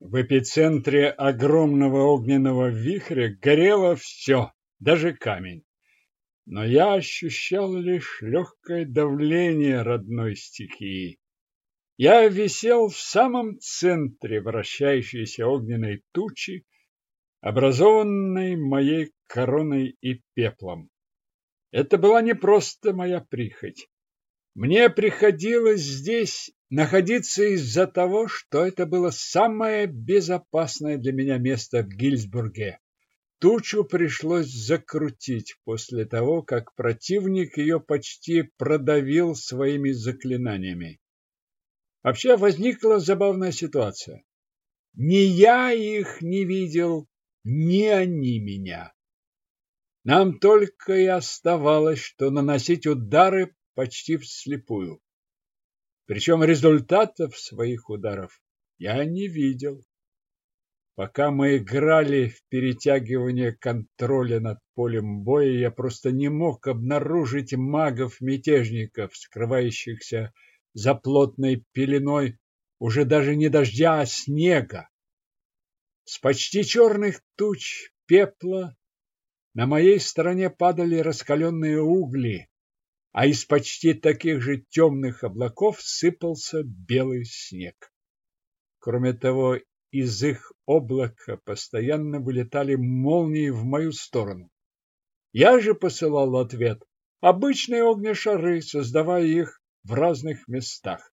В эпицентре огромного огненного вихря горело все, даже камень. Но я ощущал лишь легкое давление родной стихии. Я висел в самом центре вращающейся огненной тучи, образованной моей короной и пеплом. Это была не просто моя прихоть. Мне приходилось здесь находиться из-за того, что это было самое безопасное для меня место в Гильсбурге. Тучу пришлось закрутить после того, как противник ее почти продавил своими заклинаниями. Вообще возникла забавная ситуация. Ни я их не видел, ни они меня. Нам только и оставалось, что наносить удары почти вслепую. Причем результатов своих ударов я не видел. Пока мы играли в перетягивание контроля над полем боя, я просто не мог обнаружить магов-мятежников, скрывающихся за плотной пеленой уже даже не дождя, а снега. С почти черных туч пепла на моей стороне падали раскаленные угли, а из почти таких же темных облаков сыпался белый снег. Кроме того, из их облака постоянно вылетали молнии в мою сторону. Я же посылал ответ обычные огнешары, создавая их в разных местах.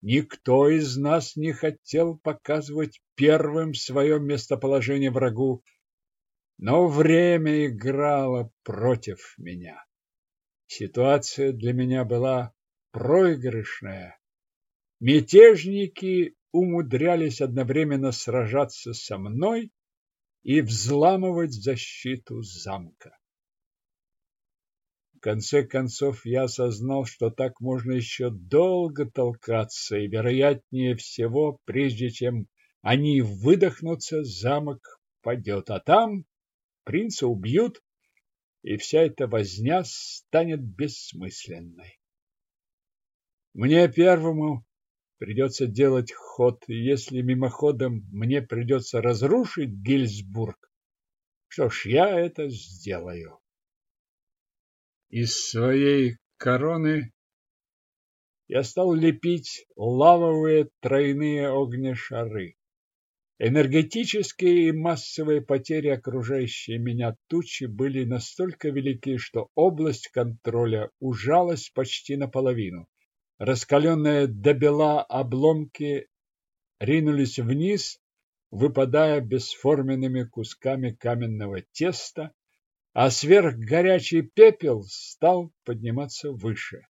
Никто из нас не хотел показывать первым свое местоположение врагу, но время играло против меня. Ситуация для меня была проигрышная. Мятежники умудрялись одновременно сражаться со мной и взламывать защиту замка. В конце концов я осознал, что так можно еще долго толкаться, и, вероятнее всего, прежде чем они выдохнутся, замок падет, а там принца убьют, и вся эта возня станет бессмысленной. Мне первому придется делать ход, и если мимоходом мне придется разрушить Гильсбург, что ж, я это сделаю. Из своей короны я стал лепить лавовые тройные огнешары. Энергетические и массовые потери окружающей меня тучи были настолько велики, что область контроля ужалась почти наполовину. Раскаленные до бела обломки ринулись вниз, выпадая бесформенными кусками каменного теста, а сверхгорячий пепел стал подниматься выше.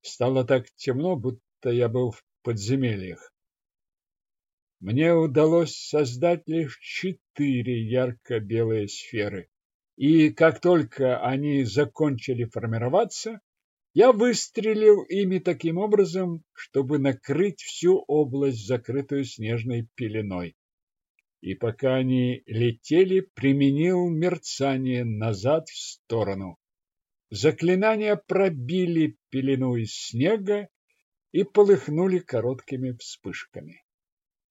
Стало так темно, будто я был в подземельях мне удалось создать лишь четыре ярко-белые сферы. И как только они закончили формироваться, я выстрелил ими таким образом, чтобы накрыть всю область, закрытую снежной пеленой. И пока они летели, применил мерцание назад в сторону. Заклинания пробили пелену из снега и полыхнули короткими вспышками.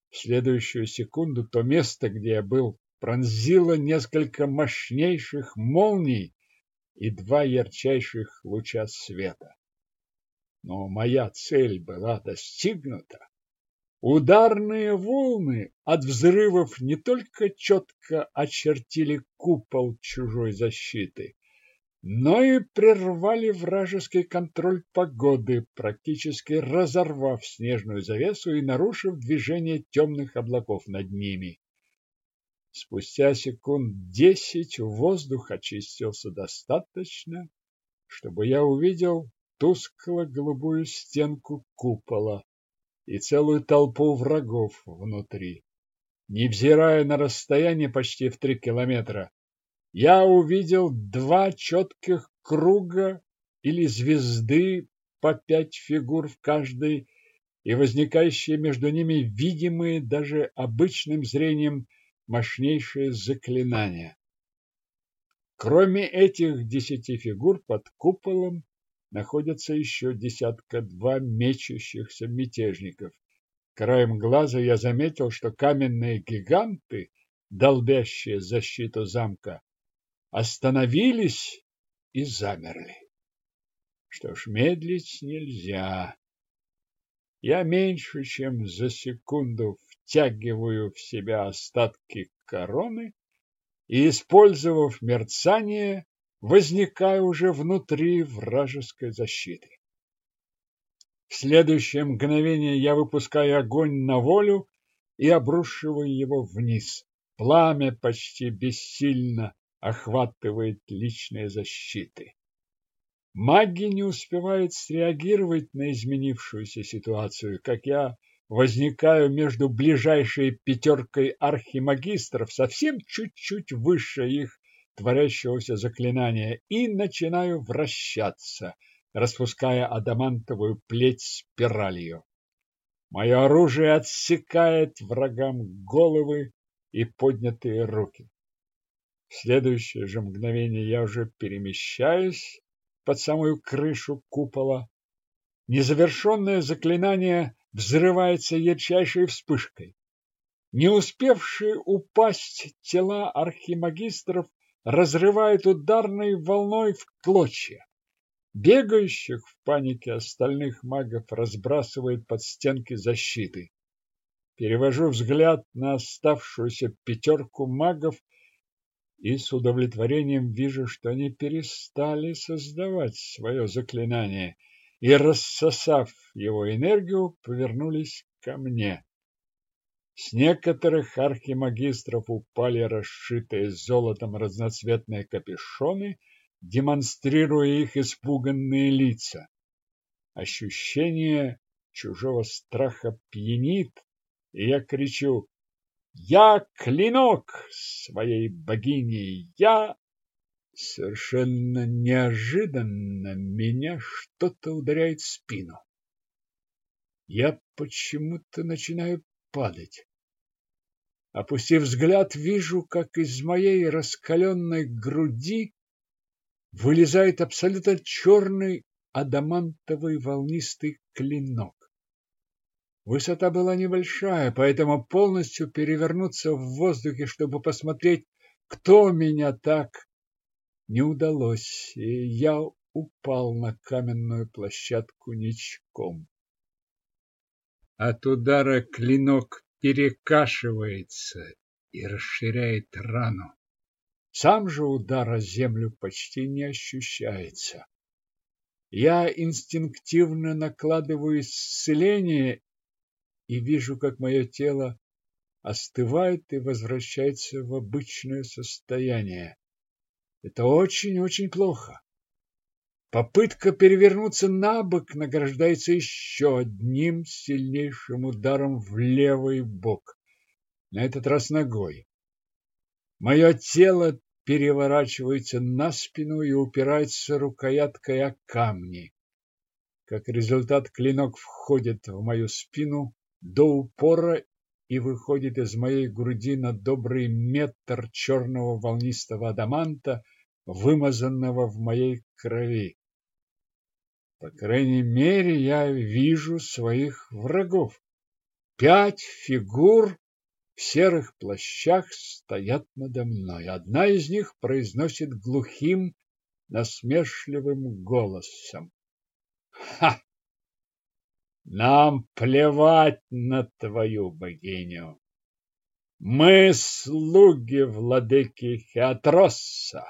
В следующую секунду то место, где я был, пронзило несколько мощнейших молний и два ярчайших луча света. Но моя цель была достигнута. Ударные волны от взрывов не только четко очертили купол чужой защиты, но и прервали вражеский контроль погоды, практически разорвав снежную завесу и нарушив движение темных облаков над ними. Спустя секунд десять воздух очистился достаточно, чтобы я увидел тускло-голубую стенку купола и целую толпу врагов внутри. Невзирая на расстояние почти в три километра, я увидел два четких круга или звезды по пять фигур в каждой и возникающие между ними видимые даже обычным зрением мощнейшие заклинания. Кроме этих десяти фигур под куполом находятся еще десятка-два мечущихся мятежников, Краем глаза я заметил, что каменные гиганты, долбящие защиту замка, остановились и замерли. Что ж, медлить нельзя. Я меньше, чем за секунду втягиваю в себя остатки короны и, использовав мерцание, возникаю уже внутри вражеской защиты. В следующее мгновение я выпускаю огонь на волю и обрушиваю его вниз. Пламя почти бессильно охватывает личные защиты. Маги не успевают среагировать на изменившуюся ситуацию, как я возникаю между ближайшей пятеркой архимагистров, совсем чуть-чуть выше их творящегося заклинания, и начинаю вращаться – распуская адамантовую плеть спиралью. Мое оружие отсекает врагам головы и поднятые руки. В следующее же мгновение я уже перемещаюсь под самую крышу купола. Незавершенное заклинание взрывается ярчайшей вспышкой. Не успевшие упасть тела архимагистров разрывают ударной волной в клочья. Бегающих в панике остальных магов разбрасывает под стенки защиты. Перевожу взгляд на оставшуюся пятерку магов и с удовлетворением вижу, что они перестали создавать свое заклинание и, рассосав его энергию, повернулись ко мне. С некоторых архимагистров упали расшитые золотом разноцветные капюшоны – демонстрируя их испуганные лица. Ощущение чужого страха пьянит, и я кричу «Я клинок своей богини! Я...» Совершенно неожиданно меня что-то ударяет в спину. Я почему-то начинаю падать. Опустив взгляд, вижу, как из моей раскаленной груди вылезает абсолютно черный адамантовый волнистый клинок. Высота была небольшая, поэтому полностью перевернуться в воздухе, чтобы посмотреть, кто меня так, не удалось, и я упал на каменную площадку ничком. От удара клинок перекашивается и расширяет рану. Сам же удар о землю почти не ощущается. Я инстинктивно накладываю исцеление и вижу, как мое тело остывает и возвращается в обычное состояние. Это очень-очень плохо. Попытка перевернуться на бок награждается еще одним сильнейшим ударом в левый бок, на этот раз ногой. Мое тело переворачивается на спину и упирается рукояткой о камни. Как результат, клинок входит в мою спину до упора и выходит из моей груди на добрый метр черного волнистого адаманта, вымазанного в моей крови. По крайней мере, я вижу своих врагов. Пять фигур в серых плащах стоят надо мной. Одна из них произносит глухим, насмешливым голосом. Ха! Нам плевать на твою богиню. Мы слуги владыки Хеатросса.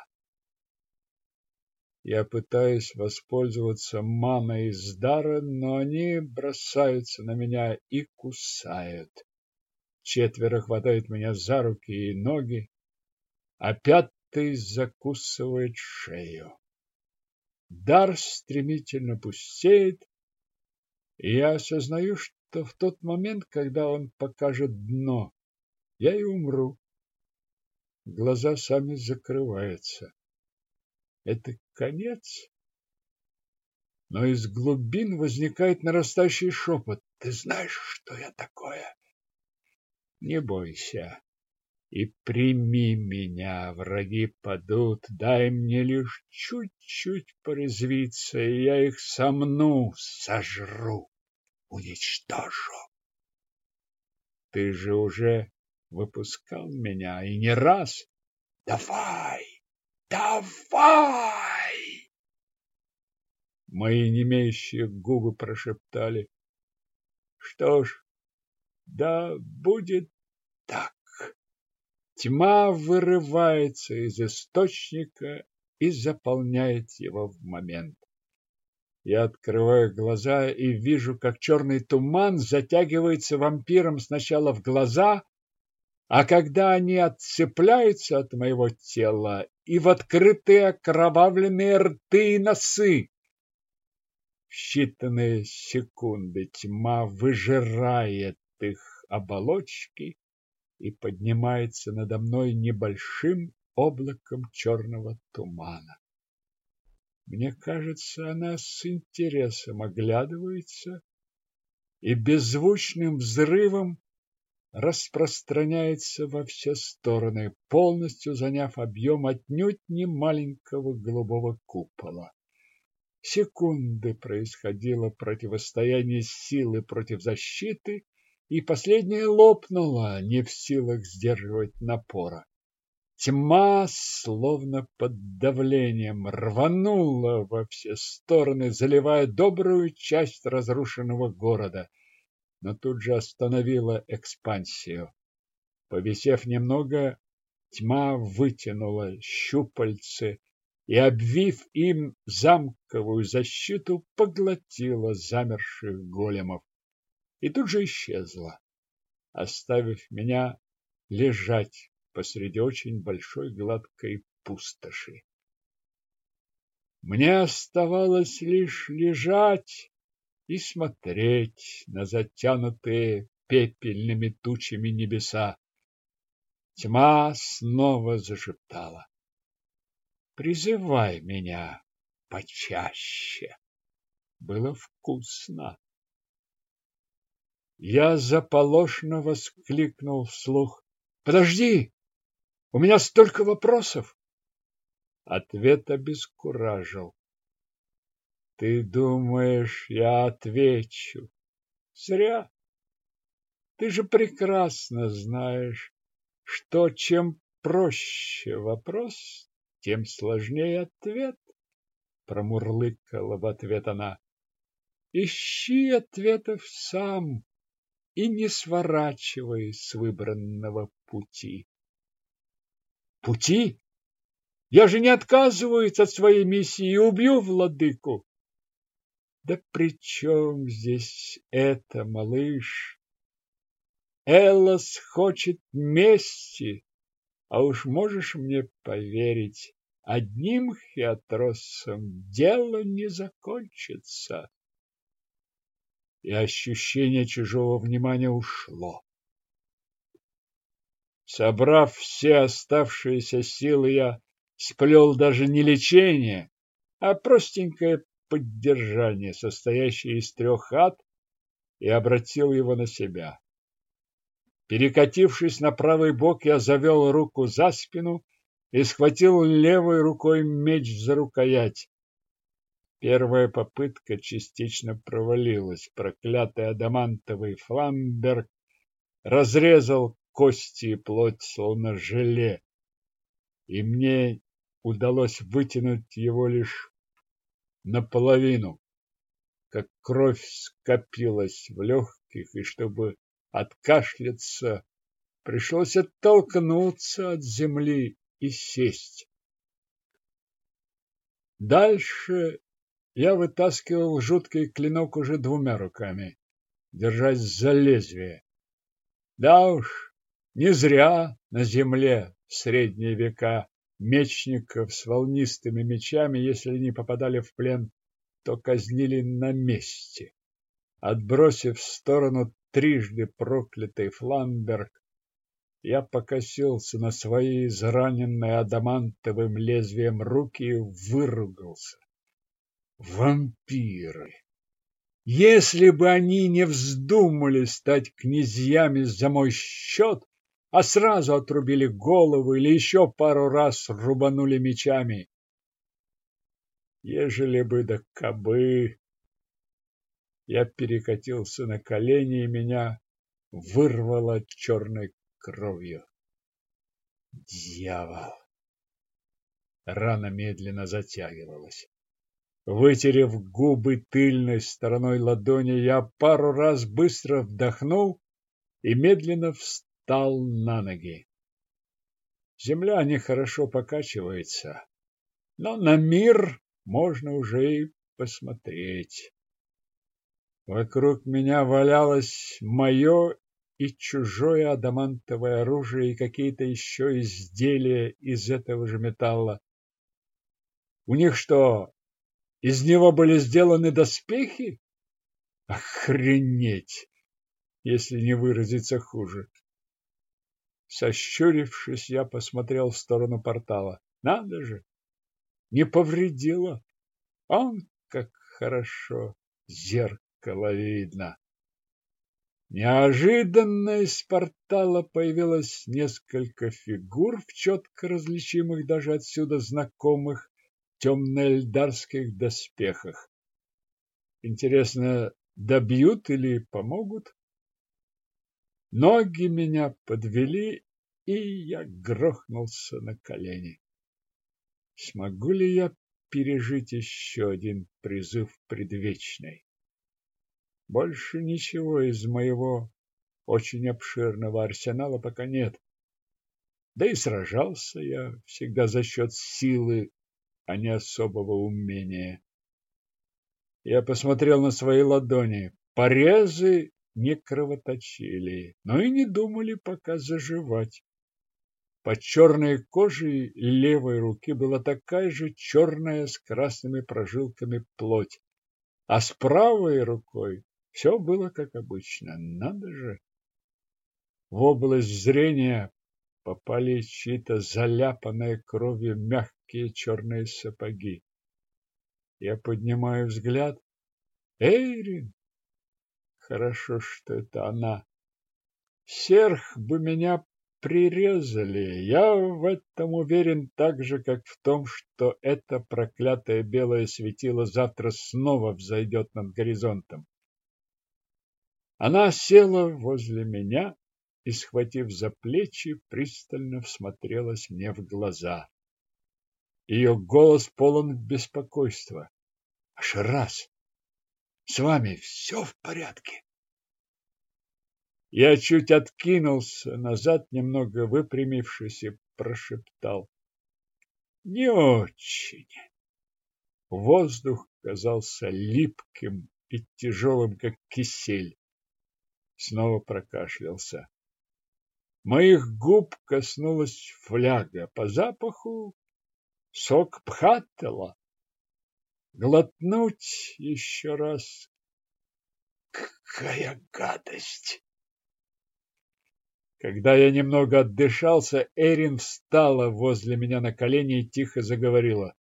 Я пытаюсь воспользоваться маной из дара, но они бросаются на меня и кусают. Четверо хватают меня за руки и ноги, а пятый закусывает шею. Дар стремительно пустеет, я осознаю, что в тот момент, когда он покажет дно, я и умру. Глаза сами закрываются. Это конец? Но из глубин возникает нарастающий шепот. Ты знаешь, что я такое? Не бойся и прими меня, враги падут, дай мне лишь чуть-чуть порезвиться, и я их сомну, сожру, уничтожу. Ты же уже выпускал меня и не раз. Давай, давай! Мои немеющие губы прошептали. Что ж, да будет так. Тьма вырывается из источника и заполняет его в момент. Я открываю глаза и вижу, как черный туман затягивается вампиром сначала в глаза, а когда они отцепляются от моего тела и в открытые окровавленные рты и носы. В считанные секунды тьма выжирает их оболочки и поднимается надо мной небольшим облаком черного тумана. Мне кажется, она с интересом оглядывается и беззвучным взрывом распространяется во все стороны, полностью заняв объем отнюдь не маленького голубого купола. Секунды происходило противостояние силы против защиты, и последняя лопнула, не в силах сдерживать напора. Тьма, словно под давлением, рванула во все стороны, заливая добрую часть разрушенного города, но тут же остановила экспансию. Повисев немного, тьма вытянула щупальцы и, обвив им замковую защиту, поглотила замерших големов и тут же исчезла, оставив меня лежать посреди очень большой гладкой пустоши. Мне оставалось лишь лежать и смотреть на затянутые пепельными тучами небеса. Тьма снова зашептала. Призывай меня почаще. Было вкусно. Я заполошно воскликнул вслух. Подожди! У меня столько вопросов. Ответ обескуражил. Ты думаешь, я отвечу? Зря. Ты же прекрасно знаешь, что чем проще вопрос, тем сложнее ответ, промурлыкала в ответ она. Ищи ответов сам и не сворачивай с выбранного пути. Пути? Я же не отказываюсь от своей миссии и убью владыку. Да при чем здесь это, малыш? Эллас хочет мести, а уж можешь мне поверить, одним хиатросом дело не закончится. И ощущение чужого внимания ушло. Собрав все оставшиеся силы, я сплел даже не лечение, а простенькое поддержание, состоящее из трех ад, и обратил его на себя. Перекатившись на правый бок, я завел руку за спину и схватил левой рукой меч за рукоять. Первая попытка частично провалилась. Проклятый адамантовый фламберг разрезал кости и плоть, словно желе, и мне удалось вытянуть его лишь наполовину, как кровь скопилась в легких, и чтобы откашляться, пришлось оттолкнуться от земли и сесть. Дальше я вытаскивал жуткий клинок уже двумя руками, держась за лезвие. Да уж, не зря на земле в средние века мечников с волнистыми мечами, если не попадали в плен, то казнили на месте. Отбросив в сторону трижды проклятый фламберг, я покосился на свои израненные адамантовым лезвием руки и выругался. Вампиры! Если бы они не вздумали стать князьями за мой счет, а сразу отрубили голову или еще пару раз рубанули мечами. Ежели бы да кабы... Я перекатился на колени, и меня вырвало черной кровью. Дьявол! Рана медленно затягивалась. Вытерев губы тыльной стороной ладони, я пару раз быстро вдохнул и медленно встал на ноги. Земля нехорошо покачивается, но на мир можно уже и посмотреть. Вокруг меня валялось мое и чужое адамантовое оружие и какие-то еще изделия из этого же металла. У них что, из него были сделаны доспехи? Охренеть, если не выразиться хуже. Сощурившись, я посмотрел в сторону портала. Надо же, не повредило. Он как хорошо, зеркало видно. Неожиданно из портала появилось несколько фигур в четко различимых даже отсюда знакомых темно-эльдарских доспехах. Интересно, добьют или помогут? Ноги меня подвели, и я грохнулся на колени. Смогу ли я пережить еще один призыв предвечной? Больше ничего из моего очень обширного арсенала пока нет. Да и сражался я всегда за счет силы, а не особого умения. Я посмотрел на свои ладони. Порезы не кровоточили, но и не думали пока заживать. Под черной кожей левой руки была такая же черная с красными прожилками плоть, а с правой рукой все было как обычно. Надо же! В область зрения попали чьи-то заляпанные кровью мягкие черные сапоги. Я поднимаю взгляд. Эйрин! Хорошо, что это она. Серх бы меня прирезали. Я в этом уверен так же, как в том, что это проклятое белое светило завтра снова взойдет над горизонтом. Она села возле меня и, схватив за плечи, пристально всмотрелась мне в глаза. Ее голос полон беспокойства. Аж раз! С вами все в порядке? Я чуть откинулся назад, немного выпрямившись, и прошептал. Не очень. Воздух казался липким и тяжелым, как кисель. Снова прокашлялся. Моих губ коснулась фляга. По запаху сок пхаттела глотнуть еще раз. Какая гадость! Когда я немного отдышался, Эрин встала возле меня на колени и тихо заговорила.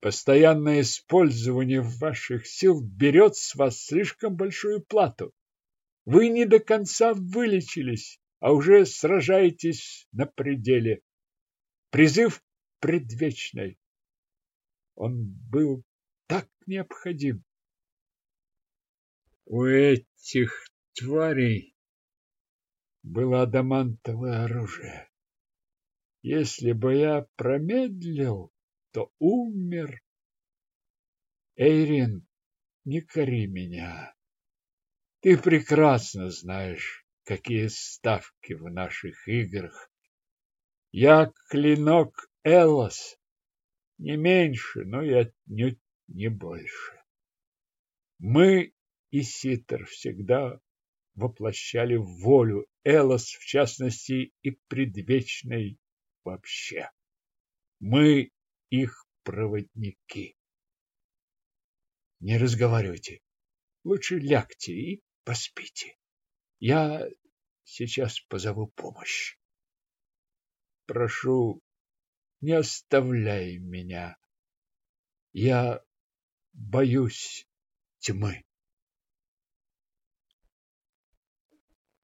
Постоянное использование ваших сил берет с вас слишком большую плату. Вы не до конца вылечились, а уже сражаетесь на пределе. Призыв предвечной. Он был так необходим. У этих тварей было адамантовое оружие. Если бы я промедлил, то умер. Эйрин, не кори меня. Ты прекрасно знаешь, какие ставки в наших играх. Я клинок Элос, не меньше, но и отнюдь не больше. Мы и Ситер всегда воплощали волю Элос, в частности, и предвечной вообще. Мы их проводники. Не разговаривайте. Лучше лягте и поспите. Я сейчас позову помощь. Прошу, не оставляй меня. Я боюсь тьмы.